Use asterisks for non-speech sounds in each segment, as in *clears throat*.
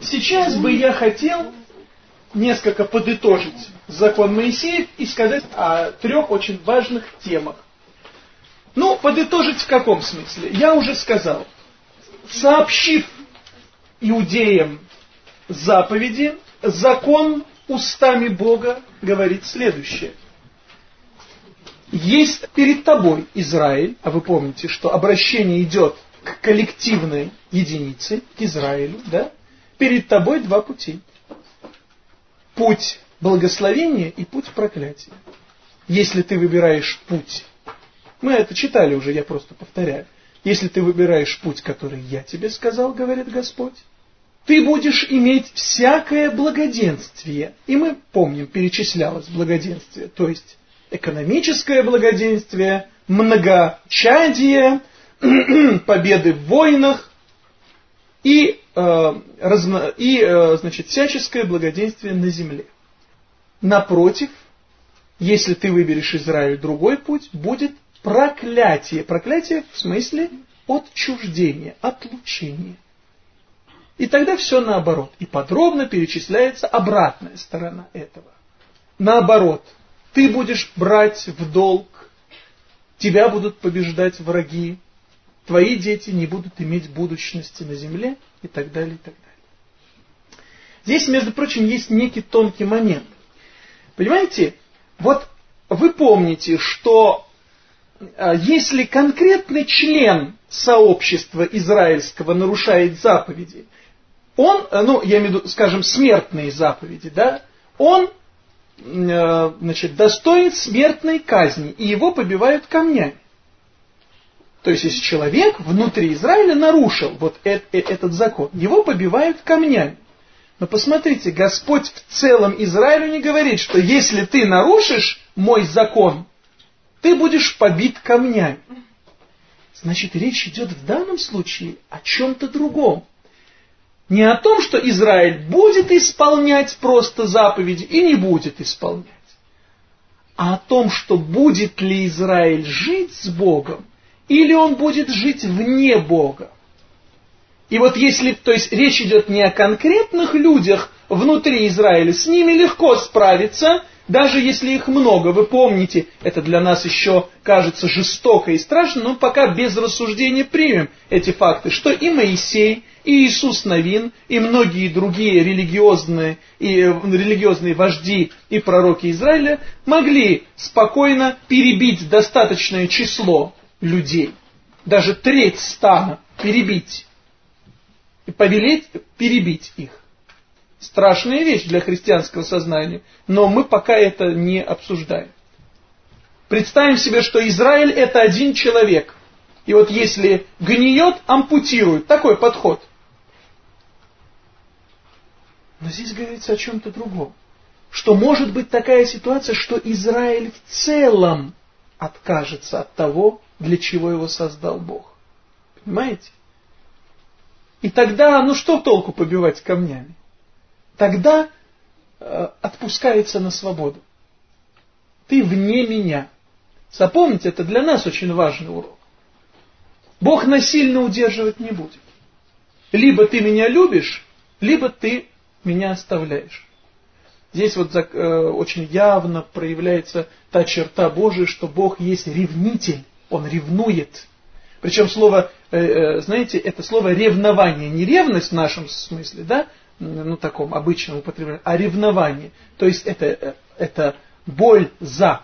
Сейчас бы я хотел несколько подытожить закон Моисеев и сказать о трех очень важных темах. Ну, подытожить в каком смысле? Я уже сказал. Сообщив иудеям заповеди, закон устами Бога говорит следующее. Есть перед тобой Израиль, а вы помните, что обращение идет к коллективной единице, к Израилю, да? Перед тобой два пути. Путь благословения и путь проклятия. Если ты выбираешь путь, мы это читали уже, я просто повторяю. Если ты выбираешь путь, который я тебе сказал, говорит Господь, ты будешь иметь всякое благоденствие. И мы помним, перечислялось благоденствие, то есть экономическое благоденствие, многочадие, *clears throat* победы в войнах и, э, разно, и э, значит, всяческое благоденствие на земле. Напротив, если ты выберешь Израиль другой путь, будет проклятие. Проклятие в смысле отчуждения, отлучения. И тогда все наоборот. И подробно перечисляется обратная сторона этого. Наоборот, ты будешь брать в долг, тебя будут побеждать враги, твои дети не будут иметь будущности на земле и так далее, и так далее. Здесь, между прочим, есть некий тонкий момент. Понимаете, вот вы помните, что а, если конкретный член сообщества израильского нарушает заповеди, он, э, ну, я имею в виду, скажем, смертные заповеди, да, он, э, значит, достоин смертной казни, и его побивают камнями. То есть, если человек внутри Израиля нарушил вот этот закон, его побивают камнями. Но посмотрите, Господь в целом Израилю не говорит, что если ты нарушишь мой закон, ты будешь побит камнями. Значит, речь идет в данном случае о чем-то другом не о том, что Израиль будет исполнять просто заповеди и не будет исполнять, а о том, что будет ли Израиль жить с Богом, или он будет жить вне Бога. И вот если, то есть речь идет не о конкретных людях внутри Израиля, с ними легко справиться, даже если их много, вы помните, это для нас еще кажется жестоко и страшно, но пока без рассуждения примем эти факты, что и Моисей, и Иисус Новин, и многие другие религиозные, и, э, религиозные вожди и пророки Израиля могли спокойно перебить достаточное число людей, даже треть стана перебить, и повелеть перебить их. Страшная вещь для христианского сознания, но мы пока это не обсуждаем. Представим себе, что Израиль это один человек. И вот если гниет, ампутируют. Такой подход. Но здесь говорится о чем-то другом. Что может быть такая ситуация, что Израиль в целом откажется от того, для чего его создал Бог. Понимаете? И тогда, ну что толку побивать камнями? тогда э, отпускается на свободу. Ты вне меня. Запомните, это для нас очень важный урок. Бог насильно удерживать не будет. Либо ты меня любишь, либо ты меня оставляешь. Здесь вот э, очень явно проявляется та черта Божия, что Бог есть ревнитель, Он ревнует. Причем слово, э, знаете, это слово ревнование, не ревность в нашем смысле, да, ну, таком обычном употреблении, а ревнование. То есть это, это боль за,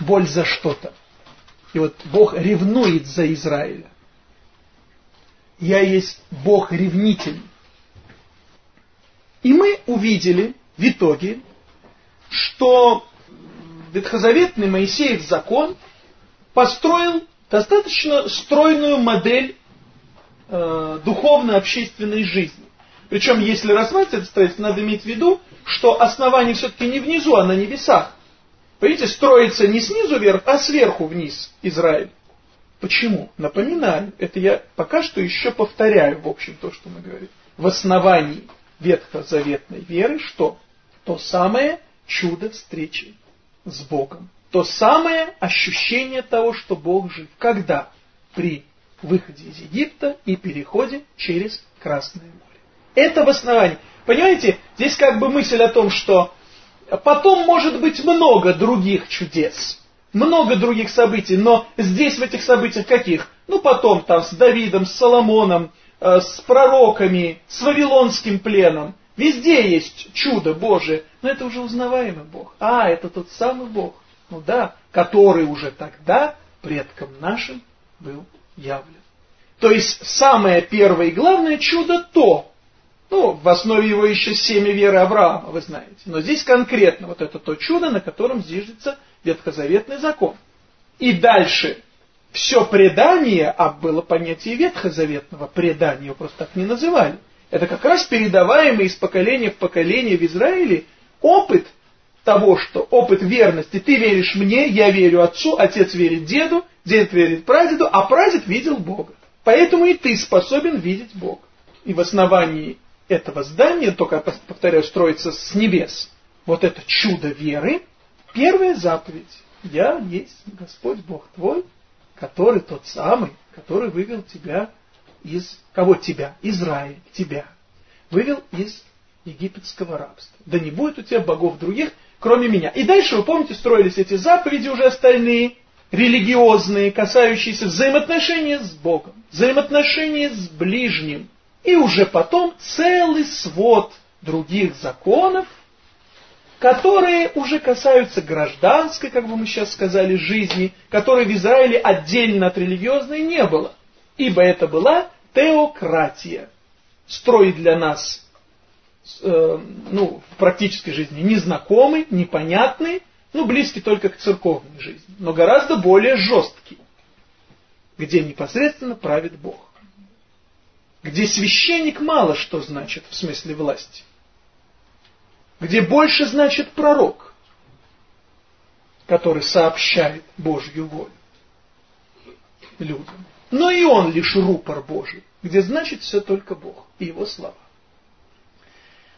боль за что-то. И вот Бог ревнует за Израиля. Я есть Бог ревнитель. И мы увидели в итоге, что ветхозаветный Моисеев закон построил достаточно стройную модель э, духовно-общественной жизни. Причем, если рассматривать это строительство, надо иметь в виду, что основание все-таки не внизу, а на небесах. Понимаете, строится не снизу вверх, а сверху вниз Израиль. Почему? Напоминаю, это я пока что еще повторяю, в общем, то, что мы говорим. В основании ветхозаветной веры что? То самое чудо встречи с Богом. То самое ощущение того, что Бог жив. Когда? При выходе из Египта и переходе через Красное море. Это в основании. Понимаете, здесь как бы мысль о том, что потом может быть много других чудес, много других событий, но здесь в этих событиях каких? Ну потом там с Давидом, с Соломоном, э, с пророками, с Вавилонским пленом. Везде есть чудо Божие, но это уже узнаваемый Бог. А, это тот самый Бог, ну да, который уже тогда предкам нашим был явлен. То есть самое первое и главное чудо то, ну, в основе его еще семя веры Авраама, вы знаете. Но здесь конкретно вот это то чудо, на котором зиждется ветхозаветный закон. И дальше все предание, а было понятие ветхозаветного предания, его просто так не называли. Это как раз передаваемый из поколения в поколение в Израиле опыт того, что опыт верности. Ты веришь мне, я верю отцу, отец верит деду, дед верит прадеду, а прадед видел Бога. Поэтому и ты способен видеть Бога. И в основании этого здания, только, повторяю, строится с небес, вот это чудо веры, первая заповедь. Я есть Господь Бог твой, который тот самый, который вывел тебя из... Кого тебя? Израиль, тебя. Вывел из египетского рабства. Да не будет у тебя богов других, кроме меня. И дальше, вы помните, строились эти заповеди уже остальные, религиозные, касающиеся взаимоотношения с Богом, взаимоотношения с ближним. И уже потом целый свод других законов, которые уже касаются гражданской, как бы мы сейчас сказали, жизни, которой в Израиле отдельно от религиозной не было. Ибо это была теократия. Строить для нас э, ну, в практической жизни незнакомый, непонятный, ну, близкий только к церковной жизни, но гораздо более жесткий, где непосредственно правит Бог. Где священник мало что значит в смысле власти. Где больше значит пророк, который сообщает Божью волю людям. Но и он лишь рупор Божий, где значит все только Бог и его слова.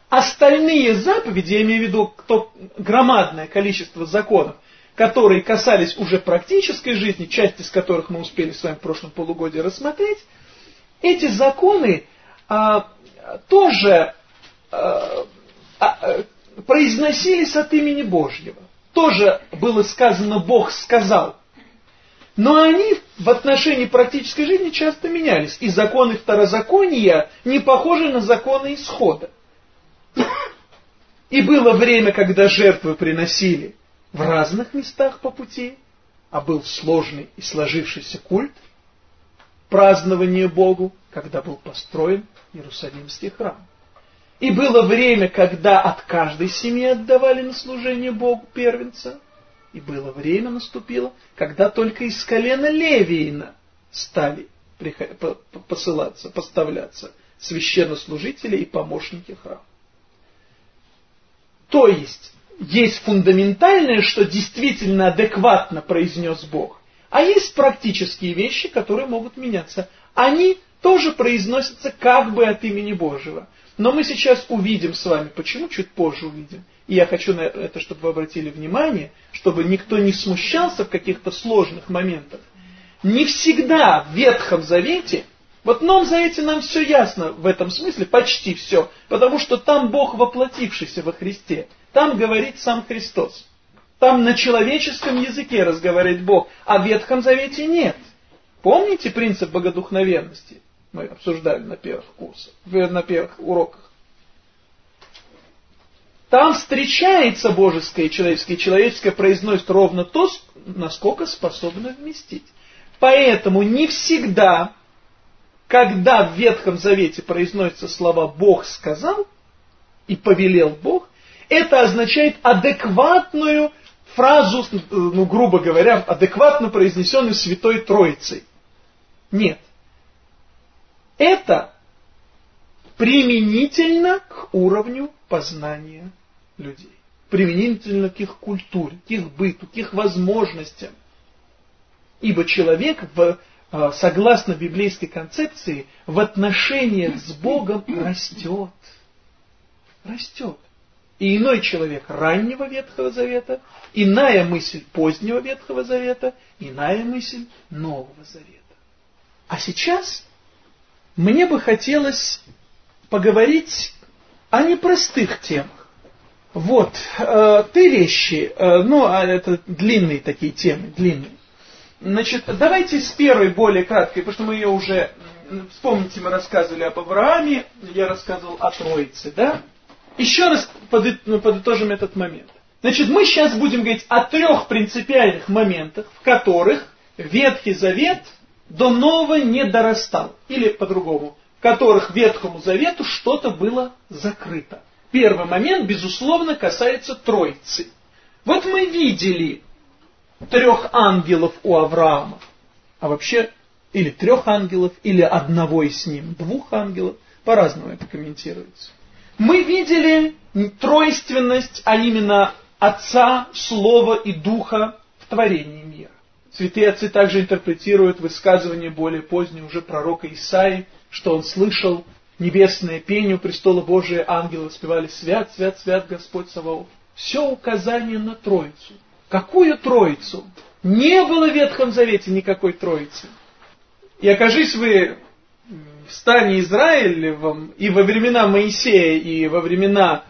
Остальные заповеди, я имею в виду то громадное количество законов, которые касались уже практической жизни, часть из которых мы успели с вами в прошлом полугодии рассмотреть, эти законы а, тоже а, а, произносились от имени Божьего. Тоже было сказано «Бог сказал». Но они в отношении практической жизни часто менялись. И законы второзакония не похожи на законы исхода. И было время, когда жертвы приносили в разных местах по пути, а был сложный и сложившийся культ, празднование Богу, когда был построен Иерусалимский храм. И было время, когда от каждой семьи отдавали на служение Богу первенца, и было время наступило, когда только из колена Левиина стали посылаться, поставляться священнослужители и помощники храма. То есть, есть фундаментальное, что действительно адекватно произнес Бог, а есть практические вещи, которые могут меняться. Они тоже произносятся как бы от имени Божьего. Но мы сейчас увидим с вами, почему чуть позже увидим. И я хочу на это, чтобы вы обратили внимание, чтобы никто не смущался в каких-то сложных моментах. Не всегда в Ветхом Завете в Новом Завете нам все ясно в этом смысле, почти все, потому что там Бог воплотившийся во Христе, там говорит сам Христос. Там на человеческом языке разговаривает Бог, а в Ветхом Завете нет. Помните принцип богодухновенности? Мы обсуждали на первых курсах, на первых уроках. Там встречается божеское и человеческое, и человеческое произносит ровно то, насколько способно вместить. Поэтому не всегда когда в Ветхом Завете произносятся слова «Бог сказал» и «повелел Бог», это означает адекватную фразу, ну, грубо говоря, адекватно произнесенную Святой Троицей. Нет. Это применительно к уровню познания людей. Применительно к их культуре, к их быту, к их возможностям. Ибо человек в согласно библейской концепции, в отношениях с Богом растет. Растет. И иной человек раннего Ветхого Завета, иная мысль позднего Ветхого Завета, иная мысль Нового Завета. А сейчас мне бы хотелось поговорить о непростых темах. Вот, э, три вещи, э, ну, а это длинные такие темы, длинные. Значит, давайте с первой более краткой, потому что мы ее уже, вспомните, мы рассказывали об Аврааме, я рассказывал о Троице, да? Еще раз ну, подытожим этот момент. Значит, мы сейчас будем говорить о трех принципиальных моментах, в которых Ветхий Завет до Нового не дорастал. Или по-другому, в которых Ветхому Завету что-то было закрыто. Первый момент, безусловно, касается Троицы. Вот мы видели трех ангелов у Авраама, а вообще или трех ангелов, или одного из ним, двух ангелов, по-разному это комментируется. Мы видели тройственность, а именно Отца, Слова и Духа в творении мира. Святые отцы также интерпретируют высказывание более позднее уже пророка Исаи, что он слышал небесное пение у престола Божия, ангелы спевали «Свят, свят, свят Господь Саваоф». Все указание на Троицу. Какую Троицу? Не было в Ветхом Завете никакой Троицы. И окажись вы в стане Израилевом и во времена Моисея, и во времена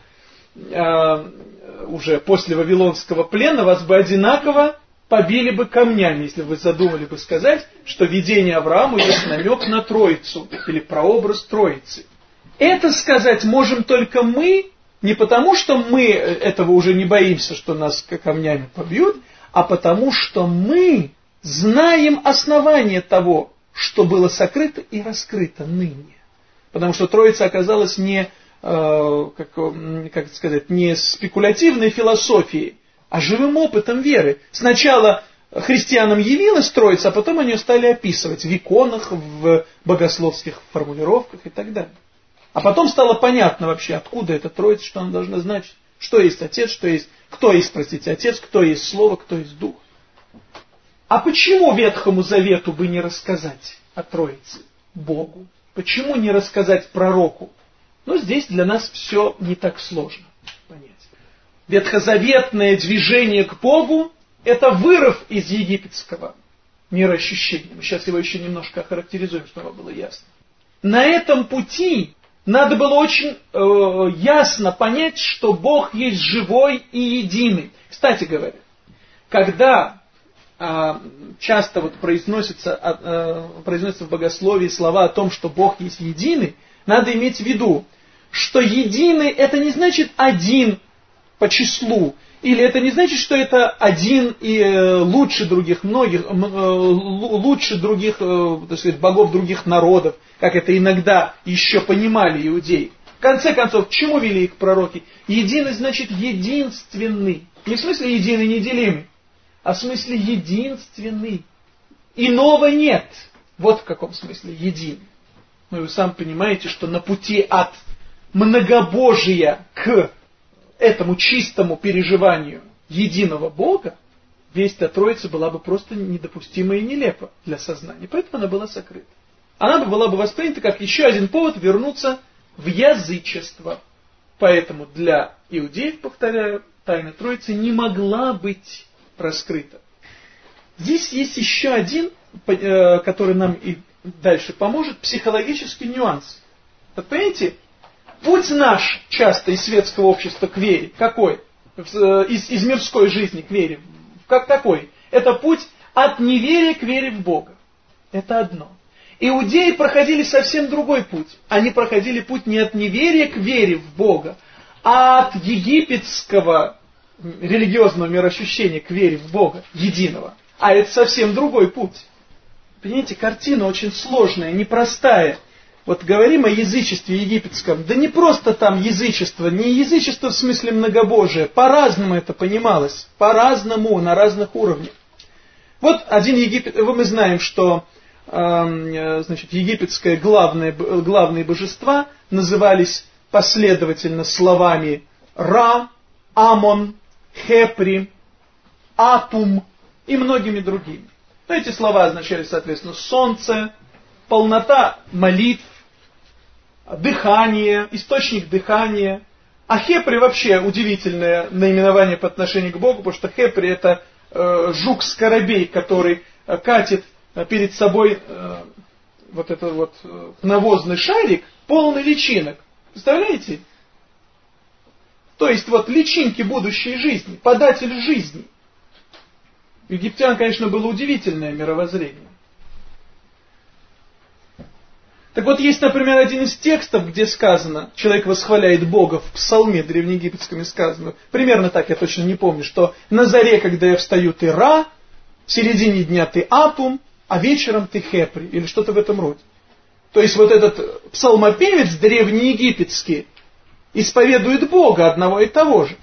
э, уже после Вавилонского плена, вас бы одинаково побили бы камнями, если вы задумали бы сказать, что видение Авраама есть намек на Троицу или прообраз Троицы. Это сказать можем только мы, не потому что мы этого уже не боимся, что нас камнями побьют, а потому что мы знаем основание того, что было сокрыто и раскрыто ныне. Потому что Троица оказалась не, э, как, как сказать, не спекулятивной философией, а живым опытом веры. Сначала христианам явилась Троица, а потом они стали описывать в иконах, в богословских формулировках и так далее. А потом стало понятно вообще, откуда эта Троица, что она должна значить. Что есть Отец, что есть... Кто есть, простите, Отец, кто есть Слово, кто есть Дух. А почему Ветхому Завету бы не рассказать о Троице Богу? Почему не рассказать пророку? Ну, здесь для нас все не так сложно понять ветхозаветное движение к Богу – это вырыв из египетского мироощущения. Мы сейчас его еще немножко охарактеризуем, чтобы было ясно. На этом пути надо было очень э, ясно понять, что Бог есть живой и единый. Кстати говоря, когда э, часто вот произносится, э, произносится в богословии слова о том, что Бог есть единый, надо иметь в виду, что единый это не значит один по числу. Или это не значит, что это один и э, лучше других многих, э, лучше других, э, так сказать, богов других народов, как это иногда еще понимали иудеи. В конце концов, к чему вели их пророки? Единый значит единственный. Не в смысле единый, неделимый, а в смысле единственный. Иного нет. Вот в каком смысле един. Ну, вы сам понимаете, что на пути от многобожия к этому чистому переживанию единого Бога, весть о Троице была бы просто недопустима и нелепа для сознания. Поэтому она была сокрыта. Она бы была бы воспринята как еще один повод вернуться в язычество. Поэтому для иудеев, повторяю, тайна Троицы не могла быть раскрыта. Здесь есть еще один, э, который нам и дальше поможет, психологический нюанс. Вот понимаете, Путь наш часто из светского общества к вере, какой? Э, из, из мирской жизни к вере. Как такой? Это путь от неверия к вере в Бога. Это одно. Иудеи проходили совсем другой путь. Они проходили путь не от неверия к вере в Бога, а от египетского религиозного мироощущения к вере в Бога, единого. А это совсем другой путь. Понимаете, картина очень сложная, непростая. Вот говорим о язычестве египетском, да не просто там язычество, не язычество в смысле многобожия, по-разному это понималось, по-разному, на разных уровнях. Вот один Египет, мы знаем, что э, значит, египетское главное, главные божества назывались последовательно словами Ра, Амон, Хепри, Атум и многими другими. Эти слова означали, соответственно, солнце, полнота молитв, дыхание, источник дыхания. А хепри вообще удивительное наименование по отношению к Богу, потому что хепри это э, жук-скоробей, который э, катит э, перед собой э, вот этот вот э, навозный шарик, полный личинок. Представляете? То есть вот личинки будущей жизни, податель жизни. Египтян, конечно, было удивительное мировоззрение. Так вот, есть, например, один из текстов, где сказано, человек восхваляет Бога, в псалме древнеегипетском сказано, примерно так, я точно не помню, что на заре, когда я встаю, ты Ра, в середине дня ты Атум, а вечером ты Хепри, или что-то в этом роде. То есть вот этот псалмопевец древнеегипетский исповедует Бога одного и того же,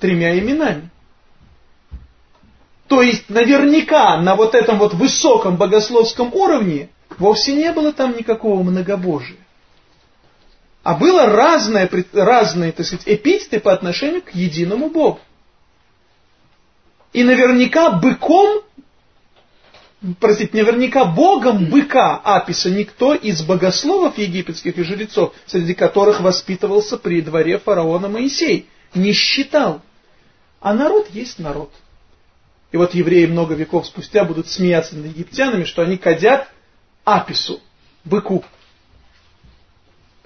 тремя именами. То есть наверняка на вот этом вот высоком богословском уровне вовсе не было там никакого многобожия. А было разное, разные, так сказать, эпитеты по отношению к единому Богу. И наверняка быком простите, наверняка богом быка Аписа никто из богословов египетских и жрецов, среди которых воспитывался при дворе фараона Моисей, не считал. А народ есть народ. И вот евреи много веков спустя будут смеяться над египтянами, что они кадят Апису, быку.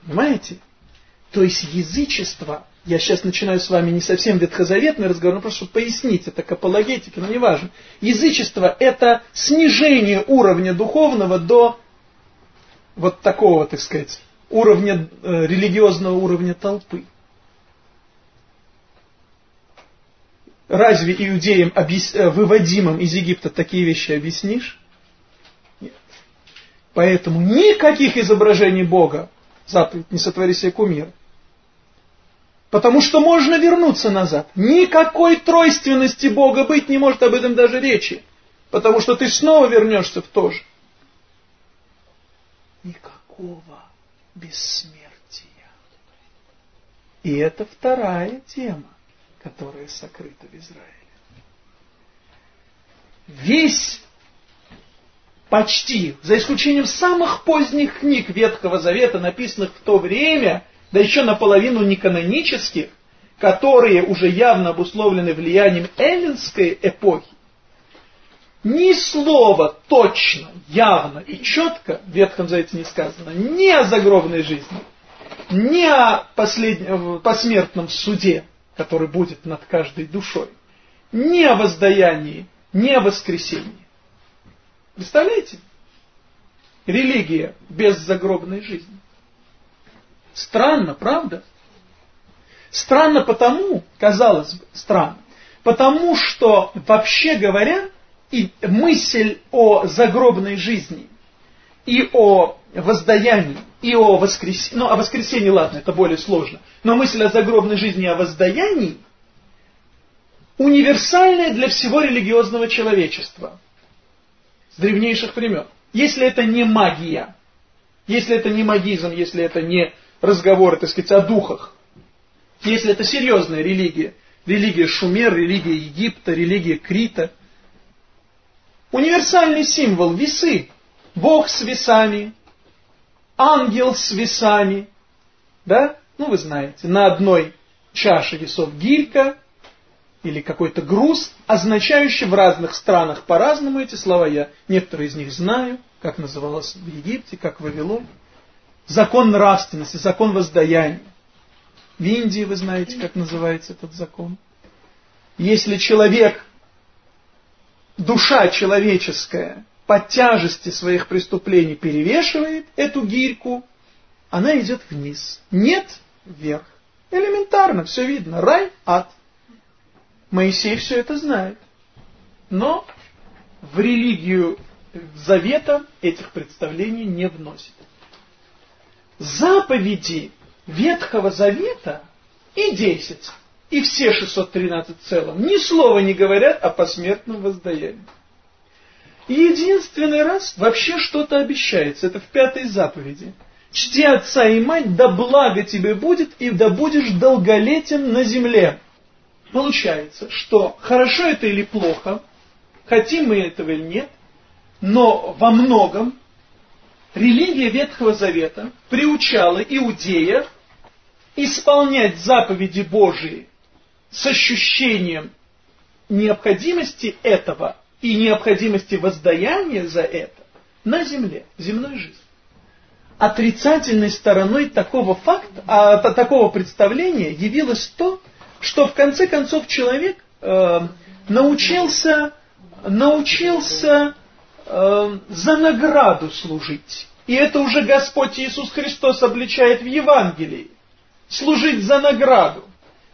Понимаете? То есть язычество я сейчас начинаю с вами не совсем ветхозаветный разговор, но просто чтобы пояснить, это к апологетике, но неважно. Язычество – это снижение уровня духовного до вот такого, так сказать, уровня, э, религиозного уровня толпы. Разве иудеям. Э, выводимым из Египта, такие вещи объяснишь? Поэтому никаких изображений Бога, заповедь, не сотвори себе кумира, Потому что можно вернуться назад. Никакой тройственности Бога быть не может об этом даже речи. Потому что ты снова вернешься в то же. Никакого бессмертия. И это вторая тема, которая сокрыта в Израиле. Весь почти, за исключением самых поздних книг Ветхого Завета, написанных в то время, да еще наполовину неканонических, которые уже явно обусловлены влиянием эллинской эпохи, ни слова точно, явно и четко в Ветхом Завете не сказано ни о загробной жизни, ни о последнем, посмертном суде, который будет над каждой душой, ни о воздаянии, ни о воскресении. Представляете? Религия без загробной жизни. Странно, правда? Странно потому, казалось бы, странно, потому что, вообще говоря, и мысль о загробной жизни, и о воздаянии, и о воскресении, ну, о воскресении, ладно, это более сложно, но мысль о загробной жизни и о воздаянии универсальная для всего религиозного человечества с древнейших времен. Если это не магия, если это не магизм, если это не разговоры, так сказать, о духах. Если это серьезная религия, религия Шумер, религия Египта, религия Крита. Универсальный символ – весы. Бог с весами, ангел с весами. Да? Ну, вы знаете, на одной чаше весов гилька или какой-то груз, означающий в разных странах по-разному эти слова. Я некоторые из них знаю, как называлось в Египте, как в Вавилоне закон нравственности, закон воздаяния. В Индии вы знаете, как называется этот закон. Если человек, душа человеческая, по тяжести своих преступлений перевешивает эту гирьку, она идет вниз. Нет вверх. Элементарно, все видно. Рай, ад. Моисей все это знает. Но в религию завета этих представлений не вносит заповеди Ветхого Завета и 10, и все 613 целом ни слова не говорят о посмертном воздаянии. И единственный раз вообще что-то обещается, это в пятой заповеди. Чти отца и мать, да благо тебе будет, и да будешь долголетен на земле. Получается, что хорошо это или плохо, хотим мы этого или нет, но во многом религия Ветхого Завета приучала иудеев исполнять заповеди Божии с ощущением необходимости этого и необходимости воздаяния за это на земле, земной жизни. отрицательной стороной такого факта, а, такого представления явилось то, в конце концов человек э, научился, научился э, за награду служить. И это уже Господь Иисус Христос обличает в Евангелии. Служить за награду.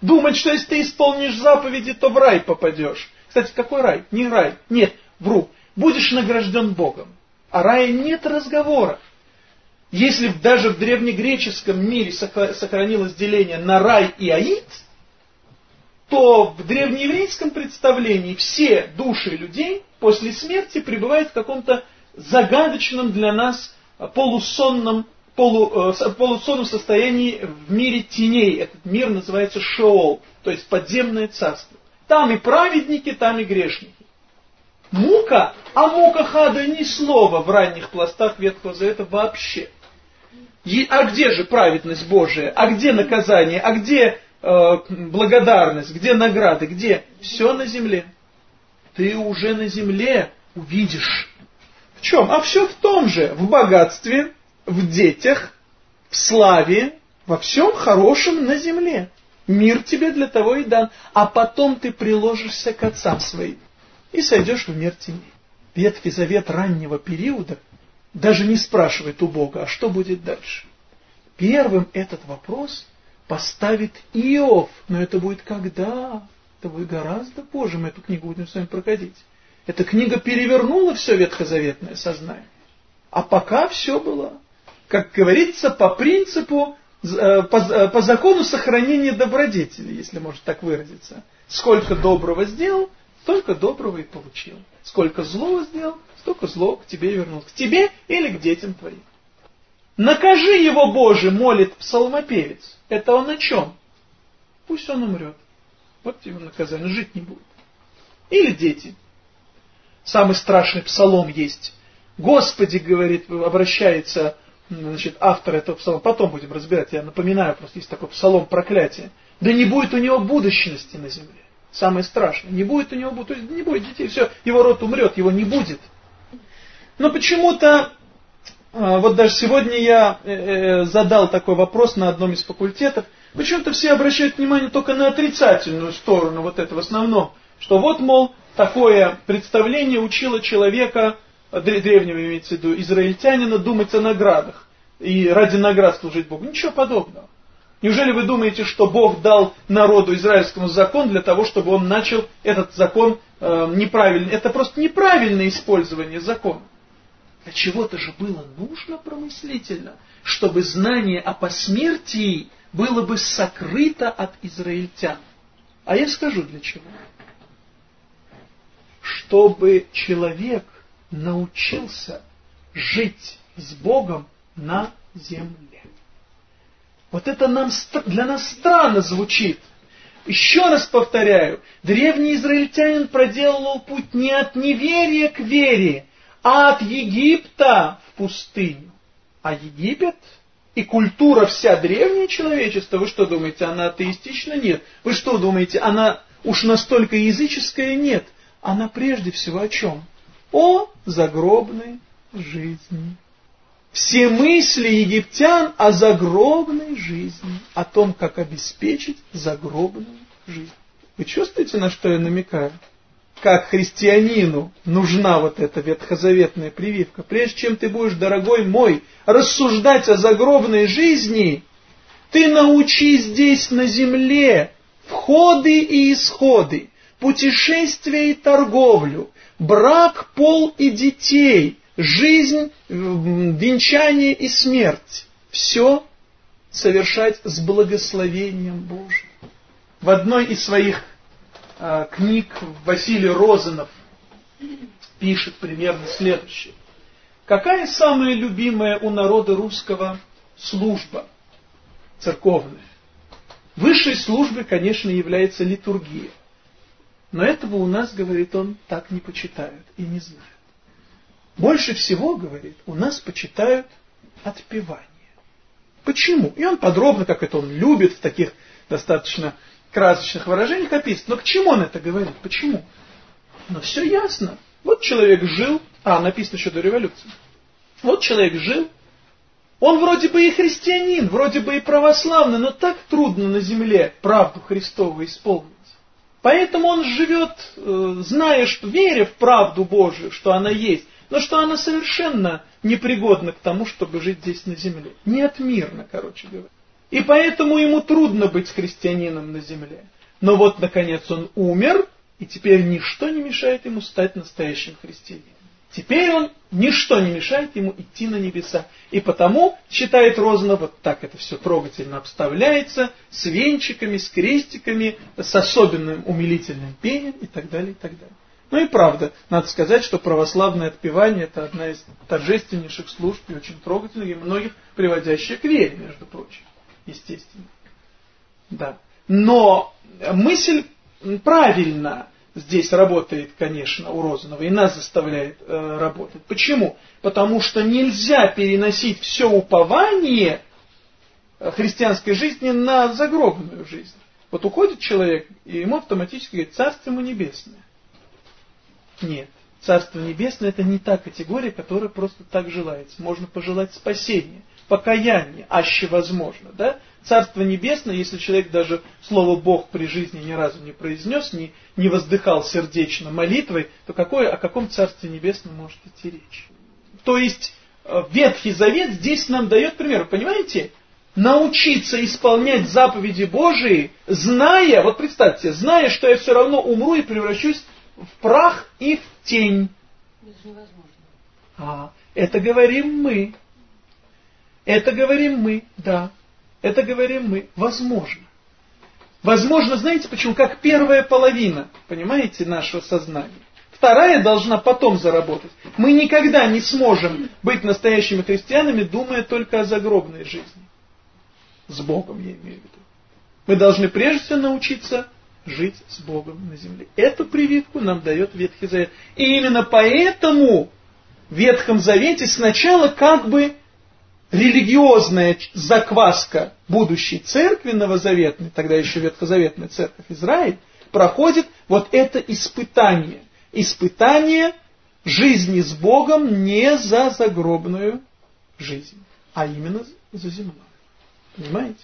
Думать, что если ты исполнишь заповеди, то в рай попадешь. Кстати, какой рай? Не рай. Нет, вру. Будешь награжден Богом. О рае нет разговора. Если даже в древнегреческом мире сохранилось деление на рай и аид, то в древнееврейском представлении все души людей после смерти пребывают в каком-то загадочном для нас полусонном, полу, э, полусонном состоянии в мире теней. Этот мир называется Шеол, то есть подземное царство. Там и праведники, там и грешники. Мука, а мука хада ни слова в ранних пластах Ветхого Завета вообще. А где же праведность Божия? А где наказание? А где э, благодарность? Где награды? Где? Все на земле. Ты уже на земле увидишь. В чем? А все в том же. В богатстве, в детях, в славе, во всем хорошем на земле. Мир тебе для того и дан. А потом ты приложишься к отцам своим и сойдешь в мир теней. Ветхий Завет раннего периода даже не спрашивает у Бога, а что будет дальше. Первым этот вопрос поставит Иов, но это будет когда? Это будет гораздо позже, мы эту книгу будем с вами проходить. Эта книга перевернула все ветхозаветное сознание. А пока все было, как говорится, по принципу, э, по, э, по закону сохранения добродетели, если можно так выразиться. Сколько доброго сделал, столько доброго и получил. Сколько злого сделал, столько злого к тебе вернул. К тебе или к детям твоим. Накажи его, Боже, молит псалмопевец. Это он о чем? Пусть он умрет. Вот тебе наказание, жить не будет. Или дети. Самый страшный псалом есть. Господи, говорит, обращается значит, автор этого псалма. Потом будем разбирать, я напоминаю, просто есть такой псалом проклятия. Да не будет у него будущности на земле. Самое страшное. Не будет у него, то не будет детей, все, его род умрет, его не будет. Но почему-то, вот даже сегодня я э, э, задал такой вопрос на одном из факультетов, почему-то все обращают внимание только на отрицательную сторону вот этого в основном, что вот, мол, такое представление учило человека, древнего имеется в виду, израильтянина, думать о наградах и ради наград служить Богу. Ничего подобного. Неужели вы думаете, что Бог дал народу израильскому закон для того, чтобы он начал этот закон э, неправильно? Это просто неправильное использование закона. Для чего-то же было нужно промыслительно, чтобы знание о посмертии было бы сокрыто от израильтян. А я скажу для чего. Чтобы человек научился жить с Богом на земле. Вот это нам, для нас странно звучит. Еще раз повторяю, древний израильтянин проделал путь не от неверия к вере, а от Египта в пустыню. А Египет и культура вся древнее человечество, вы что думаете, она атеистична? Нет. Вы что думаете, она уж настолько языческая? Нет. Она прежде всего о чем? О загробной жизни. Все мысли египтян о загробной жизни, о том, как обеспечить загробную жизнь. Вы чувствуете, на что я намекаю? Как христианину нужна вот эта ветхозаветная прививка. Прежде чем ты будешь, дорогой мой, рассуждать о загробной жизни, ты научи здесь на земле входы и исходы, путешествия и торговлю, брак, пол и детей – жизнь, венчание и смерть. Все совершать с благословением Божьим. В одной из своих книг Василий Розанов пишет примерно следующее. Какая самая любимая у народа русского служба церковная? Высшей службой, конечно, является литургия. Но этого у нас, говорит он, так не почитают и не знают. Больше всего, говорит, у нас почитают отпевание. Почему? И он подробно, как это он любит, в таких достаточно красочных выражениях описывает. Но к чему он это говорит? Почему? Но все ясно. Вот человек жил, а, написано еще до революции. Вот человек жил, Он вроде бы и христианин, вроде бы и православный, но так трудно на земле правду Христову исполнить. Поэтому он живет, э, зная, что, веря в правду Божию, что она есть, но что она совершенно непригодна к тому, чтобы жить здесь на земле. Не отмирно, короче говоря. И поэтому ему трудно быть христианином на земле. Но вот, наконец, он умер, и теперь ничто не мешает ему стать настоящим христианином. Теперь он, ничто не мешает ему идти на небеса. И потому, считает Розанов, вот так это все трогательно обставляется, с венчиками, с крестиками, с особенным умилительным пением и так далее, и так далее. Ну и правда, надо сказать, что православное отпевание это одна из торжественнейших служб и очень трогательных, и многих приводящая к вере, между прочим, естественно. Да. Но мысль правильна здесь работает, конечно, у Розанова и нас заставляет э, работать. Почему? Потому что нельзя переносить все упование христианской жизни на загробную жизнь. Вот уходит человек, и ему автоматически говорит «Царство ему небесное». Нет. Царство Небесное это не та категория, которая просто так желается. Можно пожелать спасения, покаяния, аще возможно. Да? Царство Небесное, если человек даже слово Бог при жизни ни разу не произнес, не, не воздыхал сердечно молитвой, то какое, о каком Царстве Небесном может идти речь? То есть э, Ветхий Завет здесь нам дает пример. Понимаете? Научиться исполнять заповеди Божии, зная, вот представьте, зная, что я все равно умру и превращусь в прах и в тень. Это невозможно. А, это говорим мы. Это говорим мы, да. Это говорим мы. Возможно. Возможно, знаете почему? Как первая половина, понимаете, нашего сознания. Вторая должна потом заработать. Мы никогда не сможем быть настоящими христианами, думая только о загробной жизни. С Богом, я имею в виду. Мы должны прежде всего научиться жить с Богом на земле. Эту прививку нам дает Ветхий Завет. И именно поэтому в Ветхом Завете сначала как бы религиозная закваска будущей церкви новозаветной, тогда еще ветхозаветная церковь Израиль, проходит вот это испытание. Испытание жизни с Богом не за загробную жизнь, а именно за земную. Понимаете?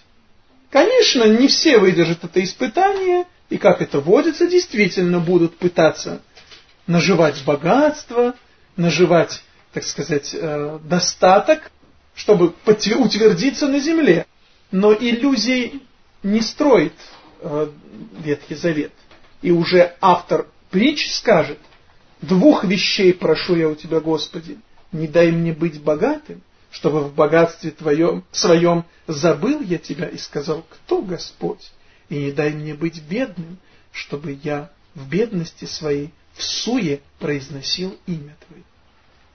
Конечно, не все выдержат это испытание, и как это водится, действительно будут пытаться наживать богатство, наживать, так сказать, э, достаток, чтобы утвердиться на земле. Но иллюзий не строит э, Ветхий Завет. И уже автор притч скажет, двух вещей прошу я у тебя, Господи, не дай мне быть богатым, чтобы в богатстве твоем, своем забыл я тебя и сказал, кто Господь? и не дай мне быть бедным, чтобы я в бедности своей в суе произносил имя Твое.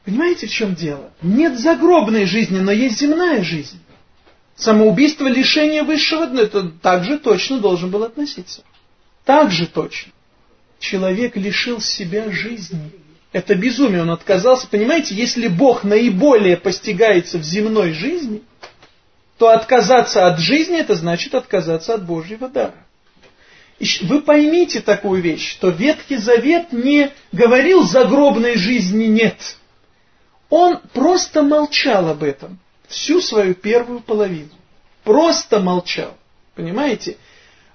Понимаете, в чем дело? Нет загробной жизни, но есть земная жизнь. Самоубийство, лишение высшего дна, это также точно должен был относиться. Так же точно. Человек лишил себя жизни. Это безумие, он отказался. Понимаете, если Бог наиболее постигается в земной жизни – то отказаться от жизни, это значит отказаться от Божьего дара. И вы поймите такую вещь, что Ветхий Завет не говорил загробной жизни нет. Он просто молчал об этом всю свою первую половину. Просто молчал. Понимаете?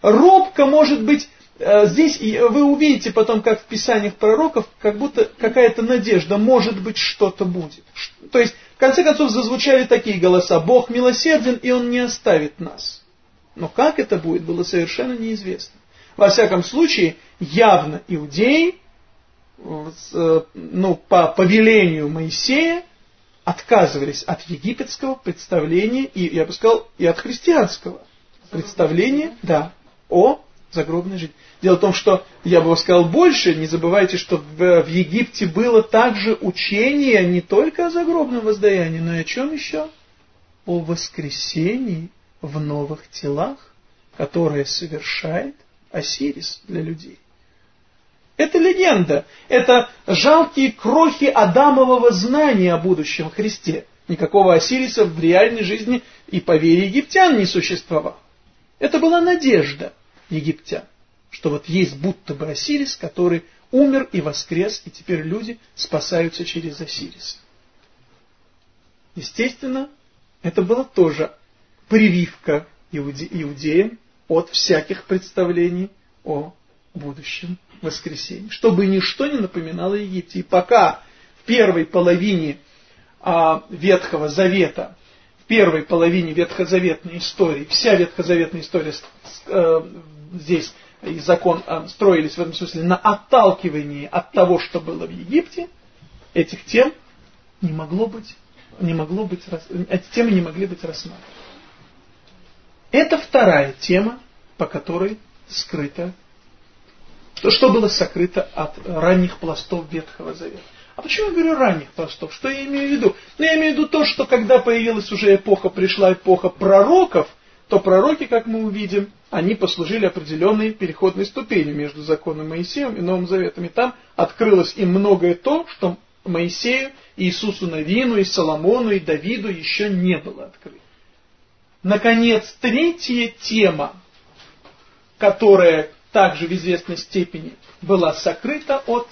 Робко, может быть, э, здесь вы увидите потом, как в Писаниях пророков, как будто какая-то надежда, может быть, что-то будет. То есть в конце концов зазвучали такие голоса, Бог милосерден, и Он не оставит нас. Но как это будет, было совершенно неизвестно. Во всяком случае, явно иудеи, ну, по повелению Моисея, отказывались от египетского представления, и, я бы сказал, и от христианского представления, да, о загробной жизни. Дело в том, что, я бы сказал больше, не забывайте, что в, в Египте было также учение не только о загробном воздаянии, но и о чем еще? О воскресении в новых телах, которое совершает Осирис для людей. Это легенда, это жалкие крохи Адамового знания о будущем Христе. Никакого Осириса в реальной жизни и по вере египтян не существовало. Это была надежда египтян что вот есть будто бы Осирис, который умер и воскрес, и теперь люди спасаются через Осириса. Естественно, это было тоже прививка иуде, иудеям от всяких представлений о будущем воскресенье, чтобы ничто не напоминало Египте. И пока в первой половине а, Ветхого Завета, в первой половине ветхозаветной истории, вся ветхозаветная история э, здесь и закон э, строились в этом смысле на отталкивании от того, что было в Египте, этих тем не могло быть, не могло быть, эти темы не могли быть рассмотрены. Это вторая тема, по которой скрыто то, что было сокрыто от ранних пластов Ветхого Завета. А почему я говорю ранних пластов? Что я имею в виду? Ну, я имею в виду то, что когда появилась уже эпоха, пришла эпоха пророков, то пророки, как мы увидим, они послужили определенной переходной ступени между законом Моисеем и Новым Заветом. И там открылось им многое то, что Моисею, Иисусу Навину, и Соломону, и Давиду еще не было открыто. Наконец, третья тема, которая также в известной степени была сокрыта от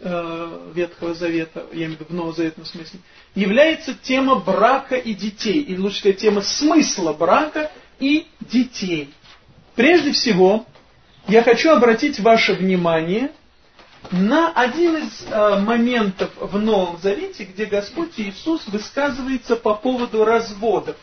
э, Ветхого Завета, я имею в виду в Новозаветном смысле, является тема брака и детей, или лучше сказать, тема смысла брака и детей. Прежде всего, я хочу обратить ваше внимание на один из э, моментов в Новом Завете, где Господь Иисус высказывается по поводу разводов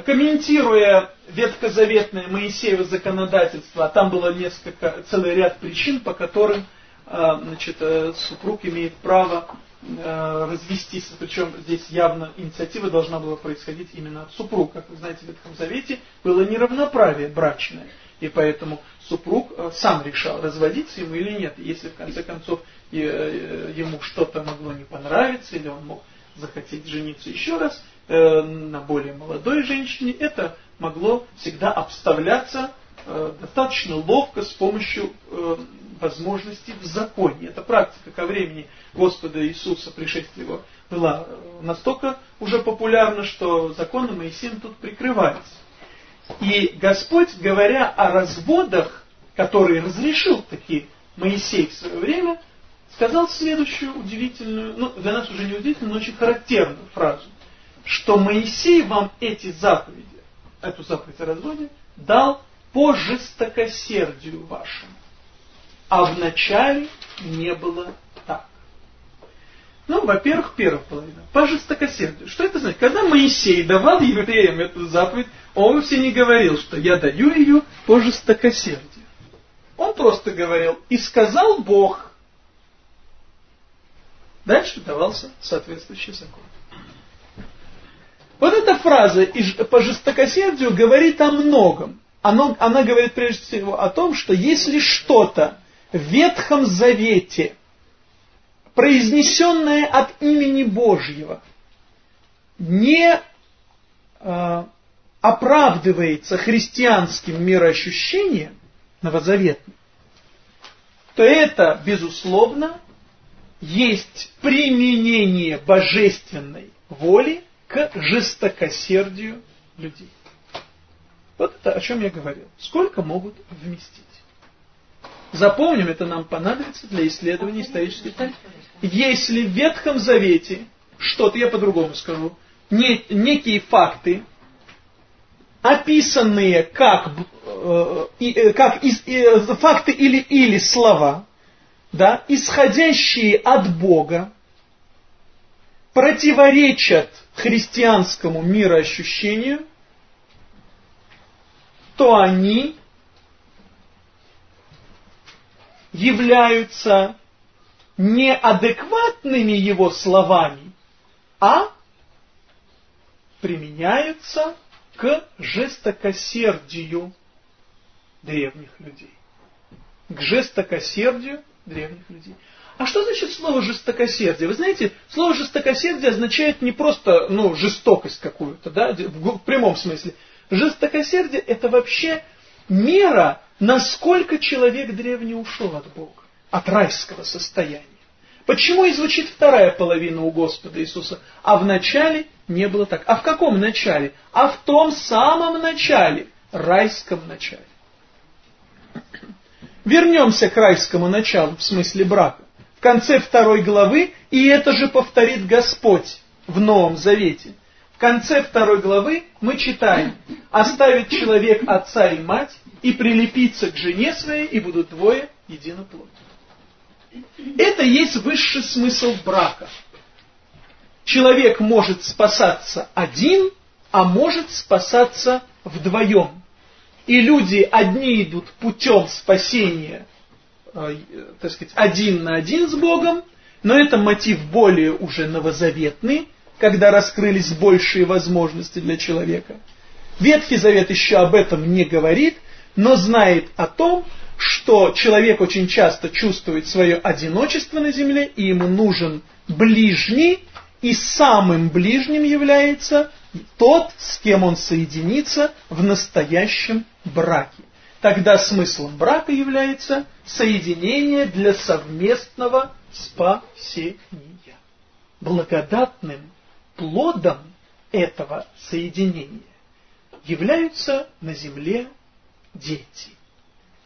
комментируя ветхозаветное Моисеево законодательство, а там было несколько, целый ряд причин, по которым а, значит, э, супруг имеет право э, развестись, причем здесь явно инициатива должна была происходить именно от супруга. Как вы знаете, в Ветхом Завете было неравноправие брачное, и поэтому супруг э, сам решал, разводиться ему или нет. Если в конце концов ему что-то могло не понравиться, или он мог захотеть жениться еще раз, Э, на более молодой женщине, это могло всегда обставляться э, достаточно ловко с помощью э, возможностей в законе. Эта практика ко времени Господа Иисуса, пришествия его, была настолько уже популярна, что законы Моисеем тут прикрывались. И Господь, говоря о разводах, которые разрешил такие Моисей в свое время, сказал следующую удивительную, ну для нас уже не удивительную, но очень характерную фразу что Моисей вам эти заповеди, эту заповедь о разводе, дал по жестокосердию вашему. А вначале не было так. Ну, во-первых, первая половина. По жестокосердию. Что это значит? Когда Моисей давал евреям эту заповедь, он вовсе не говорил, что я даю ее по жестокосердию. Он просто говорил, и сказал Бог. Дальше давался соответствующий закон. Вот эта фраза по жестокосердию говорит о многом. Она, она говорит прежде всего о том, что если что-то в Ветхом Завете, произнесенное от имени Божьего, не э, оправдывается христианским мироощущением новозаветным, то это, безусловно, есть применение божественной воли к жестокосердию людей. Вот это о чем я говорил. Сколько могут вместить? Запомним, это нам понадобится для исследования исторической тайны. Если в Ветхом Завете что-то, я по-другому скажу, не, некие факты, описанные как, э, э, как из, э, факты или, или слова, да, исходящие от Бога, противоречат христианскому мироощущению, то они являются неадекватными его словами, а применяются к жестокосердию древних людей. К жестокосердию древних людей. А что значит слово жестокосердие? Вы знаете, слово жестокосердие означает не просто ну, жестокость какую-то, да, в прямом смысле. Жестокосердие это вообще мера, насколько человек древний ушел от Бога, от райского состояния. Почему и звучит вторая половина у Господа Иисуса? А в начале не было так. А в каком начале? А в том самом начале, райском начале. Вернемся к райскому началу в смысле брака конце второй главы, и это же повторит Господь в Новом Завете. В конце второй главы мы читаем «Оставит человек отца и мать, и прилепится к жене своей, и будут двое едино плоть». Это есть высший смысл брака. Человек может спасаться один, а может спасаться вдвоем. И люди одни идут путем спасения, так сказать, один на один с Богом, но это мотив более уже новозаветный, когда раскрылись большие возможности для человека. Ветхий Завет еще об этом не говорит, но знает о том, что человек очень часто чувствует свое одиночество на земле, и ему нужен ближний, и самым ближним является тот, с кем он соединится в настоящем браке. Тогда смыслом брака является соединение для совместного спасения. Благодатным плодом этого соединения являются на земле дети.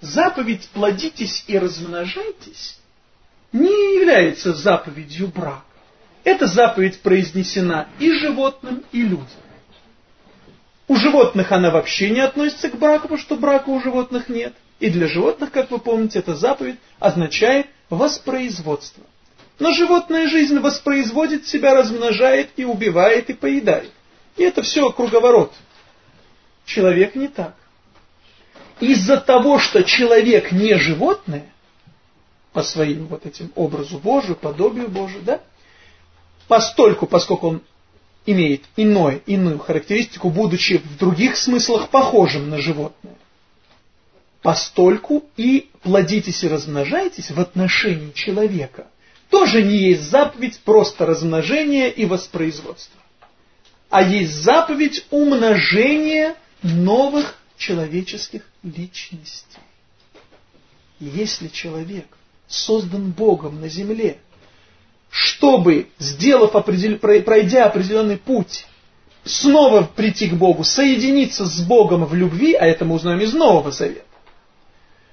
Заповедь «плодитесь и размножайтесь» не является заповедью брака. Эта заповедь произнесена и животным, и людям. У животных она вообще не относится к браку, потому что брака у животных нет. И для животных, как вы помните, эта заповедь означает воспроизводство. Но животная жизнь воспроизводит себя, размножает и убивает и поедает. И это все круговорот. Человек не так. Из-за того, что человек не животное, по своим вот этим образу Божию, подобию Божию, да, постольку, поскольку он имеет иное, иную характеристику, будучи в других смыслах похожим на животное, постольку и плодитесь и размножайтесь в отношении человека, тоже не есть заповедь просто размножения и воспроизводства, а есть заповедь умножения новых человеческих личностей. Если человек создан Богом на земле, чтобы, сделав пройдя определенный путь, снова прийти к Богу, соединиться с Богом в любви, а это мы узнаем из Нового Завета,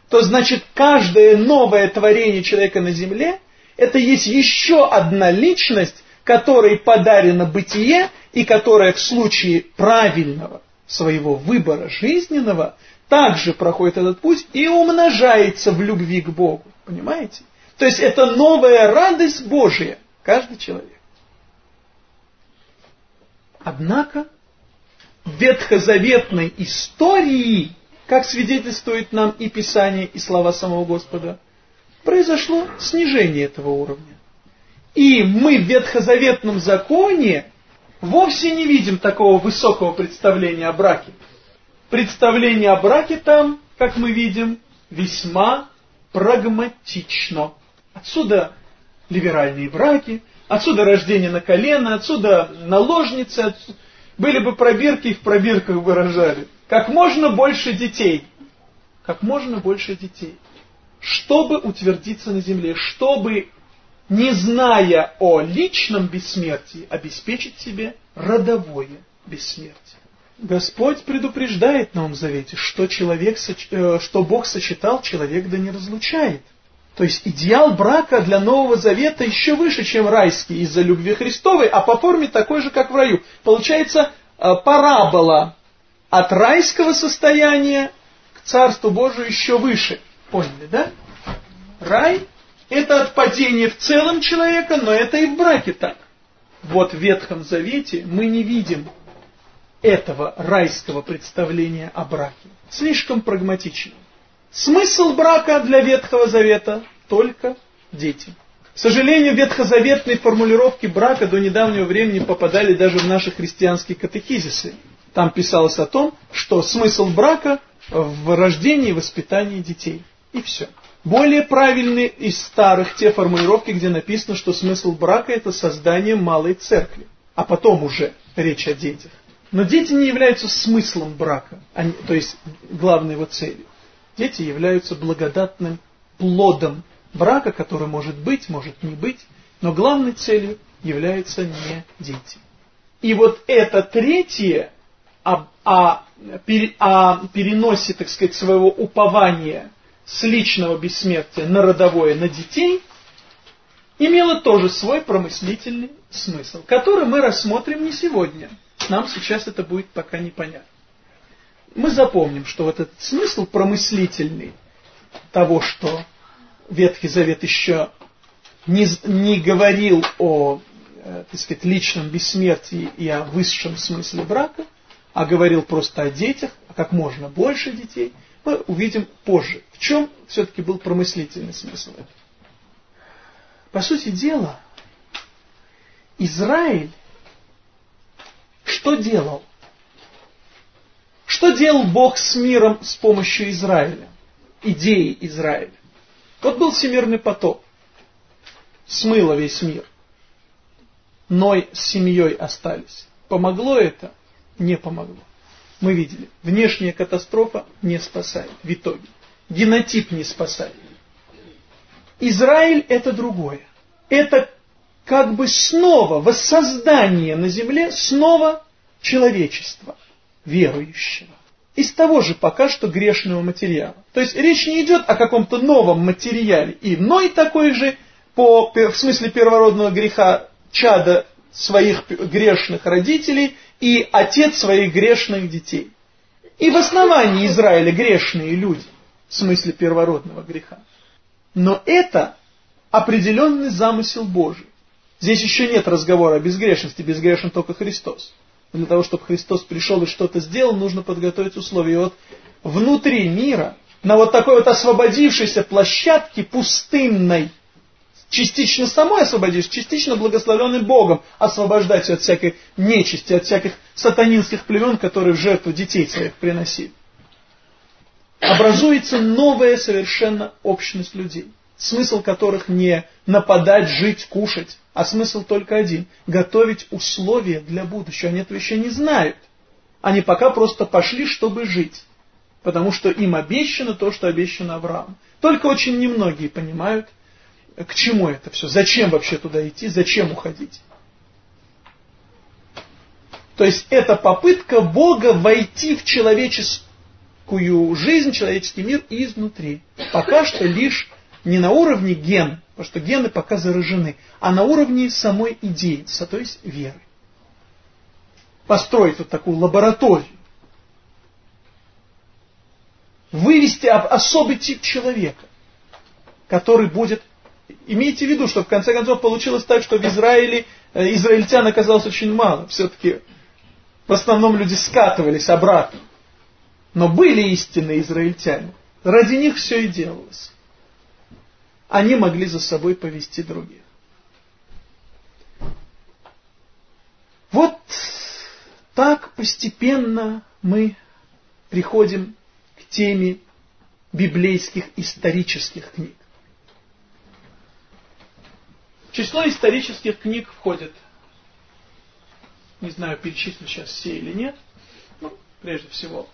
то значит каждое новое творение человека на земле это есть еще одна личность, которой подарено бытие и которая в случае правильного своего выбора жизненного также проходит этот путь и умножается в любви к Богу. Понимаете? То есть это новая радость Божия, каждый человек. Однако в ветхозаветной истории как свидетельствует нам и Писание, и слова самого Господа, произошло снижение этого уровня. И мы в ветхозаветном законе вовсе не видим такого высокого представления о браке. Представление о браке там, как мы видим, весьма прагматично. Отсюда либеральные браки, отсюда рождение на колено, отсюда наложницы, отсюда... были бы пробирки, их в пробирках выражали. Как можно больше детей. Как можно больше детей. Чтобы утвердиться на земле, чтобы, не зная о личном бессмертии, обеспечить себе родовое бессмертие. Господь предупреждает на Новом Завете, что, человек, э, что Бог сочетал, человек да не разлучает. То есть идеал брака для Нового Завета еще выше, чем райский из-за любви Христовой, а по форме такой же, как в раю. Получается э, парабола от райского состояния к Царству Божию еще выше. Поняли, да? Рай – это отпадение в целом человека, но это и в браке так. Вот в Ветхом Завете мы не видим этого райского представления о браке. Слишком прагматично. Смысл брака для Ветхого Завета – только дети. К сожалению, ветхозаветные формулировки брака до недавнего времени попадали даже в наши христианские катехизисы. Там писалось о том, что смысл брака в рождении и воспитании детей. И все. Более правильны из старых те формулировки, где написано, что смысл брака это создание малой церкви. А потом уже речь о детях. Но дети не являются смыслом брака, они, то есть главной его целью. Дети являются благодатным плодом брака, который может быть, может не быть, но главной целью являются не дети. И вот это третье о, о, о переносе, так сказать, своего упования с личного бессмертия на родовое, на детей, имело тоже свой промыслительный смысл, который мы рассмотрим не сегодня. Нам сейчас это будет пока непонятно. Мы запомним, что вот этот смысл промыслительный того, что Ветхий Завет еще не, не говорил о э, так сказать, личном бессмертии и о высшем смысле брака, а говорил просто о детях, как можно больше детей, мы увидим позже. В чем все-таки был промыслительный смысл этого? По сути дела, Израиль что делал? Что делал Бог с миром с помощью Израиля? Идеи Израиля. Вот был всемирный потоп. Смыло весь мир. Ной с семьей остались. Помогло это? Не помогло. Мы видели. Внешняя катастрофа не спасает в итоге. Генотип не спасает. Израиль это другое. Это как бы снова воссоздание на земле, снова человечества, верующего. Из того же пока что грешного материала. То есть речь не идет о каком-то новом материале. И Ной такой же, по, в смысле первородного греха, чада своих грешных родителей и отец своих грешных детей. И в основании Израиля грешные люди, в смысле первородного греха. Но это определенный замысел Божий. Здесь еще нет разговора о безгрешности, безгрешен только Христос. Для того, чтобы Христос пришел и что-то сделал, нужно подготовить условия. И вот внутри мира, на вот такой вот освободившейся площадке пустынной, частично самой освободишь, частично благословленный Богом, освобождать от всякой нечисти, от всяких сатанинских племен, которые в жертву детей своих приносили. Образуется новая совершенно общность людей смысл которых не нападать, жить, кушать, а смысл только один – готовить условия для будущего. Они этого еще не знают. Они пока просто пошли, чтобы жить, потому что им обещано то, что обещано Аврааму. Только очень немногие понимают, к чему это все, зачем вообще туда идти, зачем уходить. То есть это попытка Бога войти в человеческую жизнь, человеческий мир изнутри. Пока что лишь не на уровне ген, потому что гены пока заражены, а на уровне самой идеи, то есть веры. Построить вот такую лабораторию. Вывести особый тип человека, который будет... Имейте в виду, что в конце концов получилось так, что в Израиле э, израильтян оказалось очень мало. Все-таки в основном люди скатывались обратно. Но были истинные израильтяне. Ради них все и делалось они могли за собой повести других. Вот так постепенно мы приходим к теме библейских исторических книг. В число исторических книг входит, не знаю, перечислю сейчас все или нет, ну, прежде всего,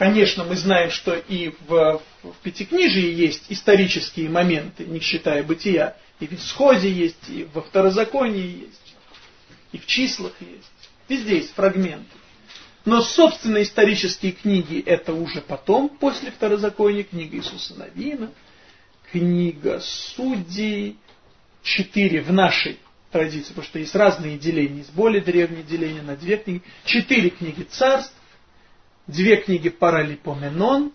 Конечно, мы знаем, что и в, в Пятикнижии есть исторические моменты, не считая бытия. И в Исходе есть, и во Второзаконии есть, и в числах есть. Везде есть фрагменты. Но, собственно, исторические книги это уже потом, после Второзакония, книга Иисуса Новина, книга Судей, четыре в нашей традиции, потому что есть разные деления, есть более древние деления на две книги, четыре книги царств, две книги Паралипоменон,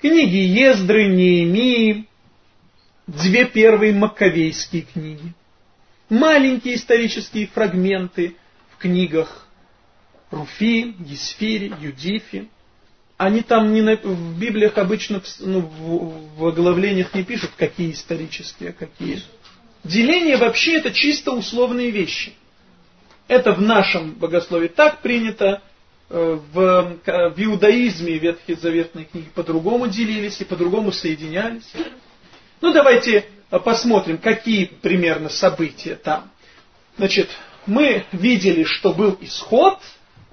книги Ездры, Неемии, две первые Маковейские книги, маленькие исторические фрагменты в книгах Руфи, Есфири, Юдифи. Они там не на, в Библиях обычно ну, в, в оглавлениях не пишут, какие исторические, а какие. Деление вообще это чисто условные вещи. Это в нашем богословии так принято, в, в иудаизме Ветхие Заветные книги по-другому делились и по-другому соединялись. Ну, давайте э, посмотрим, какие примерно события там. Значит, мы видели, что был исход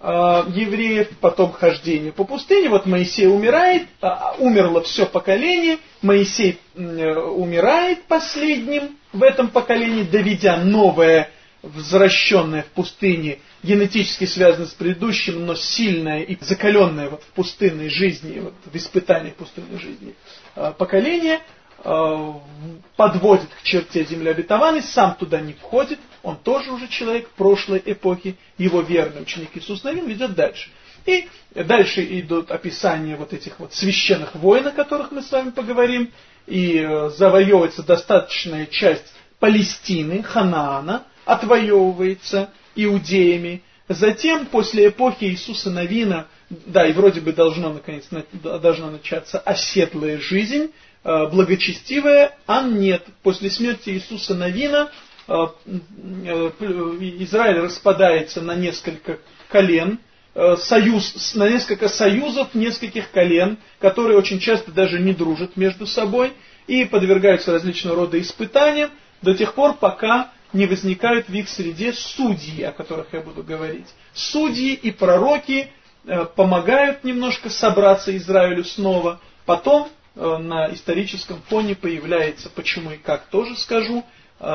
э, евреев, потом хождение по пустыне. Вот Моисей умирает, э, умерло все поколение, Моисей э, умирает последним в этом поколении, доведя новое возвращенное в пустыне, генетически связано с предыдущим, но сильное и закаленное вот в пустынной жизни, вот в испытаниях пустынной жизни а, поколение, э, подводит к черте земли обетованной, сам туда не входит, он тоже уже человек прошлой эпохи, его верный ученик Иисус Навин ведет дальше. И дальше идут описания вот этих вот священных войн, о которых мы с вами поговорим, и э, завоевывается достаточная часть Палестины, Ханаана, отвоевывается иудеями. Затем, после эпохи Иисуса Навина, да, и вроде бы должно, наконец, должна начаться оседлая жизнь, э, благочестивая, а нет. После смерти Иисуса Навина э, Израиль распадается на несколько колен, Э, союз, на несколько союзов нескольких колен, которые очень часто даже не дружат между собой и подвергаются различного рода испытаниям до тех пор, пока не возникают в их среде судьи, о которых я буду говорить. Судьи и пророки э, помогают немножко собраться Израилю снова. Потом э, на историческом фоне появляется, почему и как тоже скажу,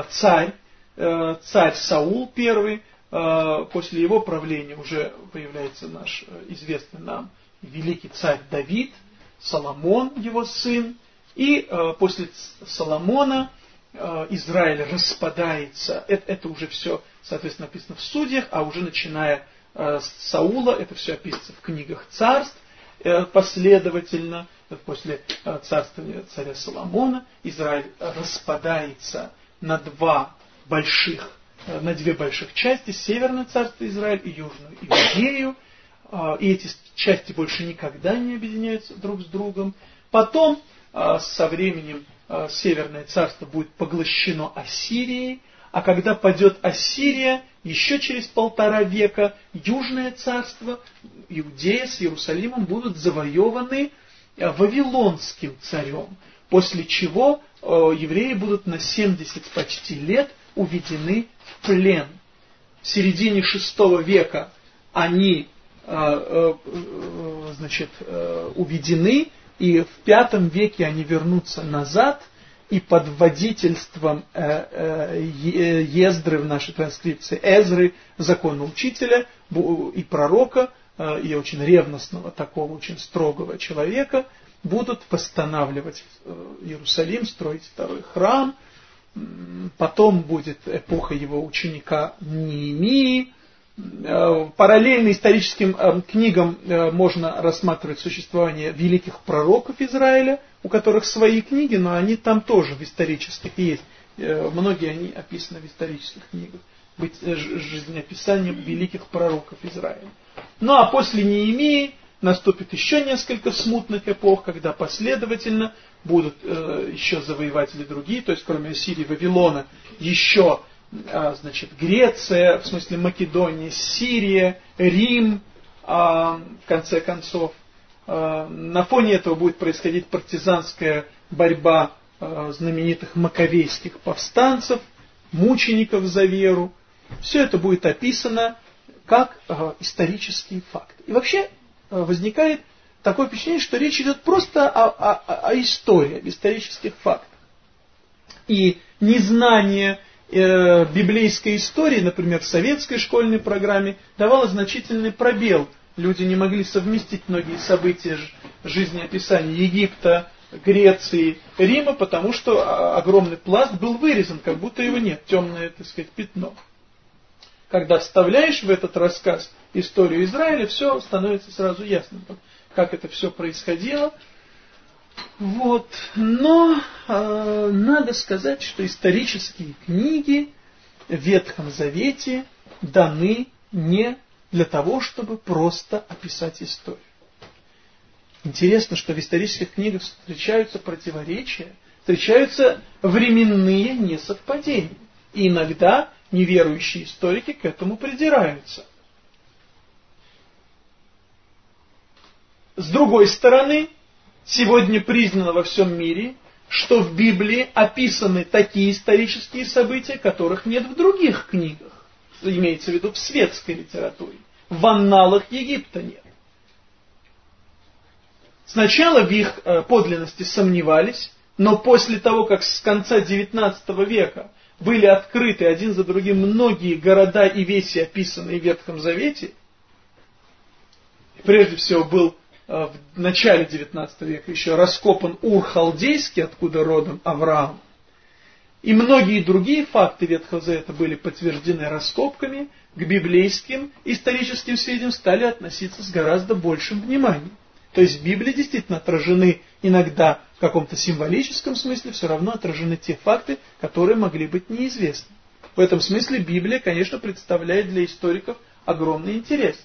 царь, царь Саул первый, Э, после его правления уже появляется наш э, известный нам великий царь Давид, Соломон, его сын, и э, после Соломона Израиль распадается. Это, это уже все, соответственно, написано в судьях, а уже начиная с Саула, это все описывается в книгах царств последовательно. После царствования царя Соломона Израиль распадается на два больших Э, на две больших части, Северное царство Израиль и Южную Иудею. И эти части больше никогда не объединяются друг с другом. Потом, со временем, Северное царство будет поглощено Ассирией, а когда падет Ассирия, еще через полтора века Южное царство, Иудея с Иерусалимом будут завоеваны Вавилонским царем, после чего евреи будут на 70 почти лет уведены плен. В середине шестого века они э, э, значит, э, уведены, и в пятом веке они вернутся назад, и под водительством Ездры в нашей транскрипции, Эзры, законного учителя и пророка, и очень ревностного такого, очень строгого человека, будут восстанавливать Иерусалим, строить второй храм, Потом будет эпоха его ученика Неемии. Э, параллельно историческим э, книгам э, можно рассматривать существование великих пророков Израиля, у которых свои книги, но они там тоже в исторических есть. Многие они описаны в исторических книгах. Жизнеописание великих пророков Израиля. Ну а после Неемии наступит еще несколько смутных эпох, когда последовательно будут еще завоеватели другие, то есть кроме Сирии, Вавилона, еще значит, Греция, в смысле Македония, Сирия, Рим, э, в конце концов. Э, на фоне этого будет происходить партизанская борьба знаменитых маковейских повстанцев, мучеников за веру. Все это будет описано как исторический факт. И вообще возникает такое впечатление, что речь идет просто о, о, о истории, об исторических фактах. И незнание э, библейской истории, например, в советской школьной программе, давало значительный пробел. Люди не могли совместить многие события жизнеописания Египта, Греции, Рима, потому что а, огромный пласт был вырезан, как будто его нет, темное, так сказать, пятно. Когда вставляешь в этот рассказ историю Израиля, все становится сразу ясным как это все происходило. Вот. Но э, надо сказать, что исторические книги в Ветхом Завете даны не для того, чтобы просто описать историю. Интересно, что в исторических книгах встречаются противоречия, встречаются временные несовпадения. И иногда неверующие историки к этому придираются. С другой стороны, сегодня признано во всем мире, что в Библии описаны такие исторические события, которых нет в других книгах. Имеется в виду в светской литературе. В анналах Египта нет. Сначала в их э, подлинности сомневались, но после того, как с конца XIX века были открыты один за другим многие города и веси, описанные в Ветхом Завете, прежде всего был в начале XIX века еще раскопан Ур-Халдейский, откуда родом Авраам. И многие другие факты Ветхого Завета были подтверждены раскопками, к библейским историческим сведениям стали относиться с гораздо большим вниманием. То есть в Библии действительно отражены иногда в каком-то символическом смысле, все равно отражены те факты, которые могли быть неизвестны. В этом смысле Библия, конечно, представляет для историков огромный интерес.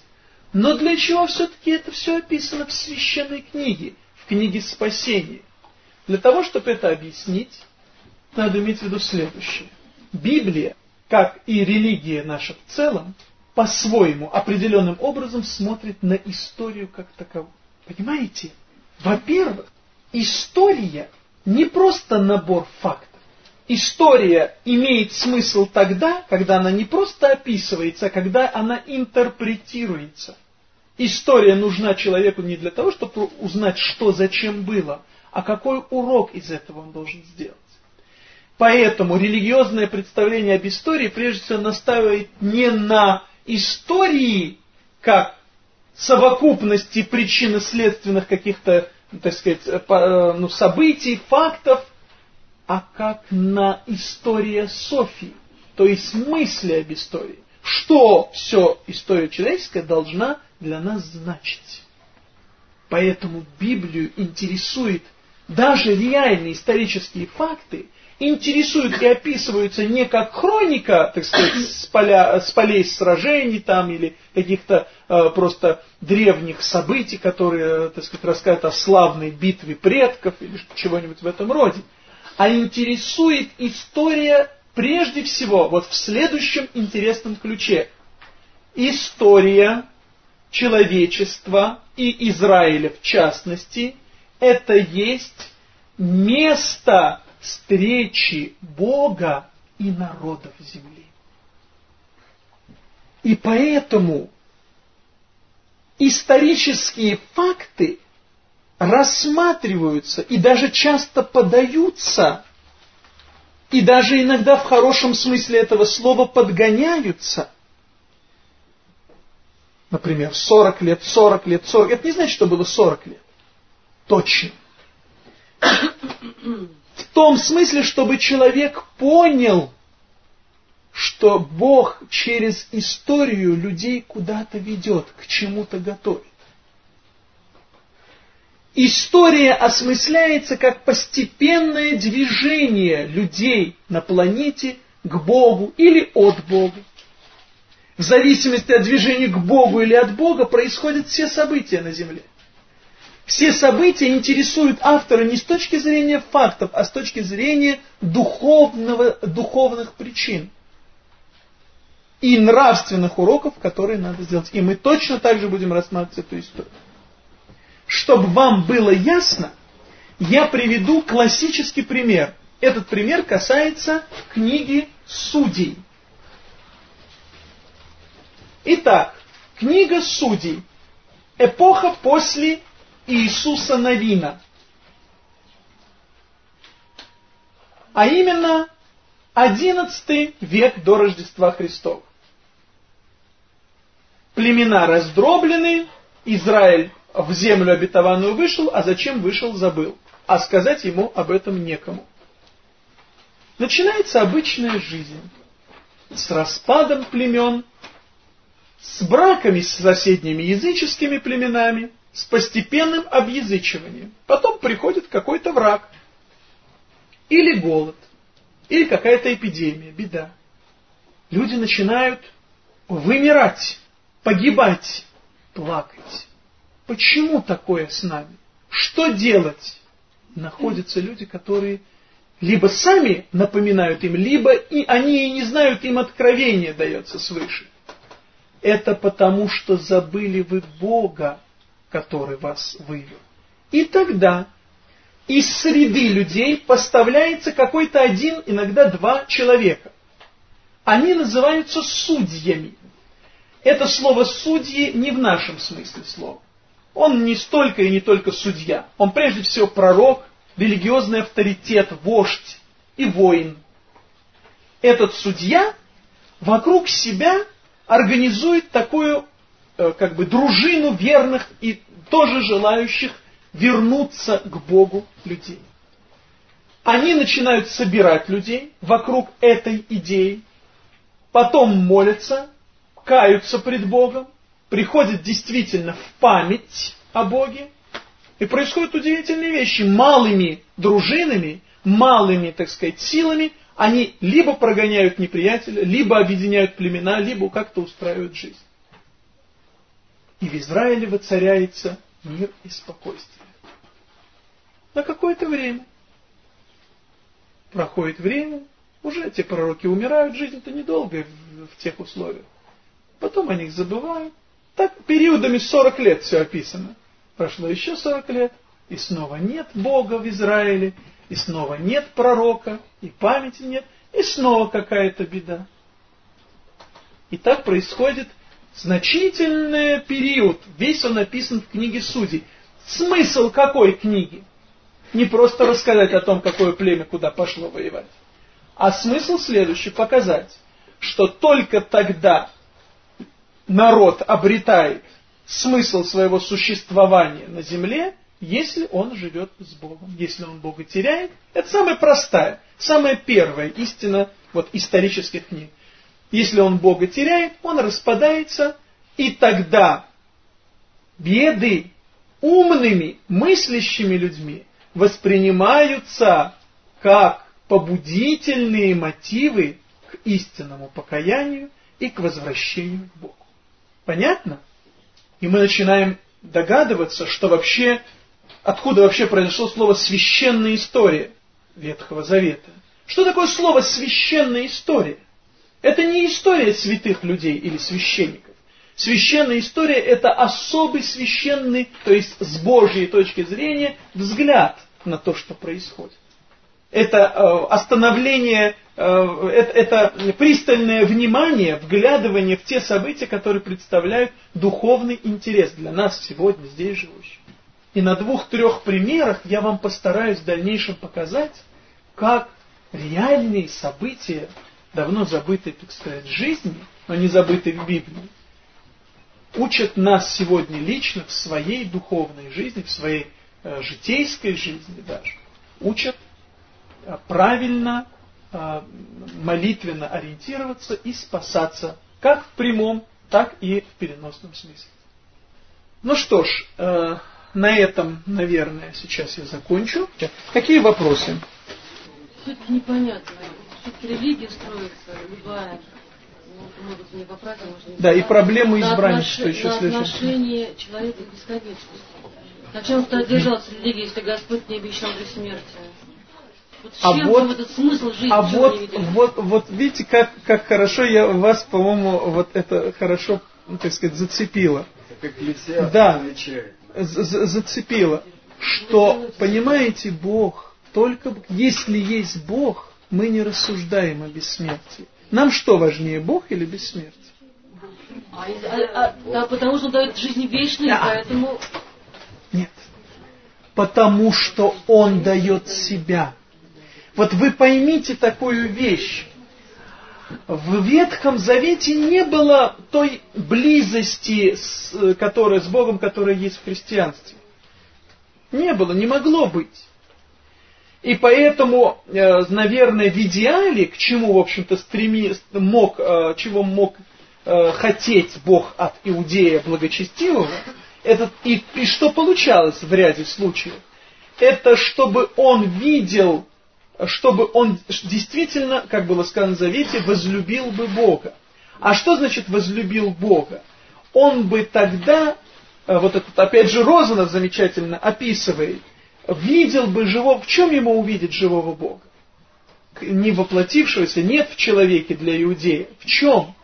Но для чего все-таки это все описано в священной книге, в книге спасения? Для того, чтобы это объяснить, надо иметь в виду следующее. Библия, как и религия наша в целом, по-своему, определенным образом смотрит на историю как таковую. Понимаете? Во-первых, история не просто набор фактов. История имеет смысл тогда, когда она не просто описывается, а когда она интерпретируется. История нужна человеку не для того, чтобы узнать, что зачем было, а какой урок из этого он должен сделать. Поэтому религиозное представление об истории прежде всего настаивает не на истории, как совокупности причинно-следственных каких-то, так сказать, э, ну, событий, фактов, а как на история Софии, то есть мысли об истории. Что все история человеческая должна для нас значить. Поэтому Библию интересует даже реальные исторические факты, интересуют и описываются не как хроника, так сказать, с, поля, с полей сражений там или каких-то э, просто древних событий, которые, так сказать, рассказывают о славной битве предков или чего-нибудь в этом роде, а интересует история прежде всего вот в следующем интересном ключе. История человечества и Израиля в частности, это есть место встречи Бога и народов земли. И поэтому исторические факты рассматриваются и даже часто подаются, и даже иногда в хорошем смысле этого слова подгоняются. Например, 40 лет, 40 лет, 40. Это не значит, что было 40 лет. Точно в том смысле, чтобы человек понял, что Бог через историю людей куда-то ведет, к чему-то готовит. История осмысляется как постепенное движение людей на планете к Богу или от Бога. В зависимости от движения к Богу или от Бога происходят все события на Земле. Все события интересуют автора не с точки зрения фактов, а с точки зрения духовного, духовных причин и нравственных уроков, которые надо сделать. И мы точно так же будем рассматривать эту историю. Чтобы вам было ясно, я приведу классический пример. Этот пример касается книги Судей. Итак, книга Судей. Эпоха после Иисуса Навина. А именно XI век до Рождества Христова. Племена раздроблены, Израиль в землю обетованную вышел, а зачем вышел, забыл. А сказать ему об этом некому. Начинается обычная жизнь. С распадом племен, с браками с соседними языческими племенами, с постепенным объязычиванием. Потом приходит какой-то враг. Или голод. Или какая-то эпидемия, беда. Люди начинают вымирать, погибать, плакать. Почему такое с нами? Что делать? Находятся люди, которые либо сами напоминают им, либо и они и не знают, им откровение дается свыше. Это потому, что забыли вы Бога, который вас вывел. И тогда из среды людей поставляется какой-то один, иногда два человека. Они называются судьями. Это слово «судьи» не в нашем смысле слова. Он не столько и не только судья. Он прежде всего пророк, религиозный авторитет, вождь и воин. Этот судья вокруг себя организует такую Э, как бы дружину верных и тоже желающих вернуться к Богу людей. Они начинают собирать людей вокруг этой идеи, потом молятся, каются пред Богом, приходят действительно в память о Боге, и происходят удивительные вещи. Малыми дружинами, малыми, так сказать, силами они либо прогоняют неприятеля, либо объединяют племена, либо как-то устраивают жизнь. И в Израиле воцаряется мир и спокойствие. На какое-то время. Проходит время, уже эти пророки умирают, жизнь-то недолгая в тех условиях. Потом о них забывают. Так периодами 40 лет все описано. Прошло еще 40 лет, и снова нет Бога в Израиле, и снова нет пророка, и памяти нет, и снова какая-то беда. И так происходит значительный период. Весь он написан в книге Судей. Смысл какой книги? Не просто рассказать о том, какое племя куда пошло воевать. А смысл следующий, показать, что только тогда народ обретает смысл своего существования на земле, если он живет с Богом. Если он Бога теряет, это самая простая, самая первая истина вот, исторических книг. Если он Бога теряет, он распадается, и тогда беды умными, мыслящими людьми воспринимаются как побудительные мотивы к истинному покаянию и к возвращению к Богу. Понятно? И мы начинаем догадываться, что вообще, откуда вообще произошло слово «священная история» Ветхого Завета. Что такое слово «священная история»? Это не история святых людей или священников. Священная история – это особый священный, то есть с Божьей точки зрения, взгляд на то, что происходит. Это э, остановление, э, это, пристальное внимание, вглядывание в те события, которые представляют духовный интерес для нас сегодня, здесь живущих. И на двух-трех примерах я вам постараюсь в дальнейшем показать, как реальные события давно забытой, так сказать, жизни, но не забытой в Библии, учат нас сегодня лично в своей духовной жизни, в своей э, житейской жизни даже, учат правильно, э, молитвенно ориентироваться и спасаться как в прямом, так и в переносном смысле. Ну что ж, э, на этом, наверное, сейчас я закончу. Какие вопросы? Все-таки непонятно религия строится, любая, ну, могут мне поправить, может, Да, и проблему избранничества еще на следующее. отношение человека к бесконечности. На чем то держался религия, если Господь не обещал для смерти? Вот а вот, этот смысл жизни а вот, вот, вот видите, как, как хорошо я вас, по-моему, вот это хорошо, ну, так сказать, зацепило. Как да, зацепило, что, понимаете, Бог, только если есть Бог, мы не рассуждаем о бессмертии. Нам что важнее, Бог или бессмертие? А, а, да, потому что он дает жизнь вечную, да. поэтому... Нет. Потому что Он дает себя. Вот вы поймите такую вещь. В Ветхом Завете не было той близости, с, которая, с Богом, которая есть в христианстве. Не было, не могло быть. И поэтому, э, наверное, в идеале, к чему, в общем-то, стреми, мог, э, чего мог э, хотеть Бог от иудея благочестивого, это, и, и что получалось в ряде случаев, это чтобы он видел, чтобы он действительно, как было сказано в Завете, возлюбил бы Бога. А что значит возлюбил Бога? Он бы тогда, вот этот опять же Розанов замечательно описывает, видел бы живого, в чем ему увидеть живого Бога? Не воплотившегося нет в человеке для иудея. В чем?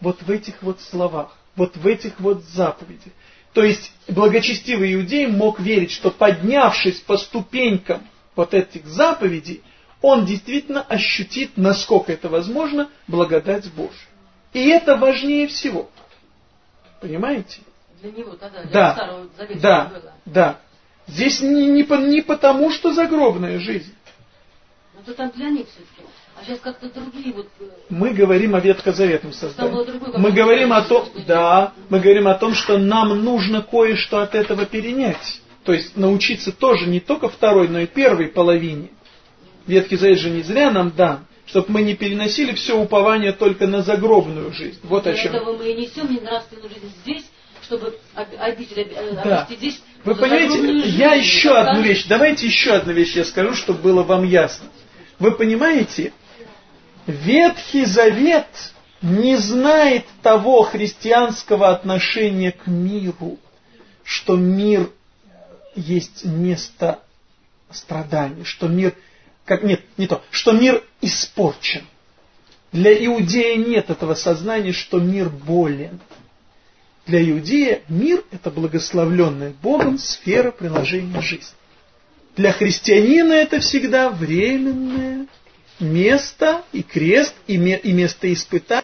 Вот в этих вот словах, вот в этих вот заповедях. То есть благочестивый иудей мог верить, что поднявшись по ступенькам вот этих заповедей, он действительно ощутит, насколько это возможно, благодать Божию. И это важнее всего. Понимаете? Для него тогда, для да, Старого Завета да, было. Да. Здесь не, не, не потому, что загробная жизнь. Это там для них все-таки. А сейчас как-то другие вот... Э, мы говорим о ветхозаветном создании. Другой, мы говорим о том, да, мы говорим о том, что нам нужно кое-что от этого перенять. То есть научиться тоже не только второй, но и первой половине. Ветхий Завет же не зря нам дан, чтобы мы не переносили все упование только на загробную жизнь. Вот Для о чем. этого мы и несем не нравственную жизнь здесь, чтобы обитель да. здесь. Вы понимаете, я еще одну вещь, давайте еще одну вещь я скажу, чтобы было вам ясно. Вы понимаете, Ветхий Завет не знает того христианского отношения к миру, что мир есть место страданий, что мир, как нет, не то, что мир испорчен. Для иудея нет этого сознания, что мир болен. Для иудея мир – это благословленная Богом сфера приложения жизни. Для христианина это всегда временное место и крест, и место испытания.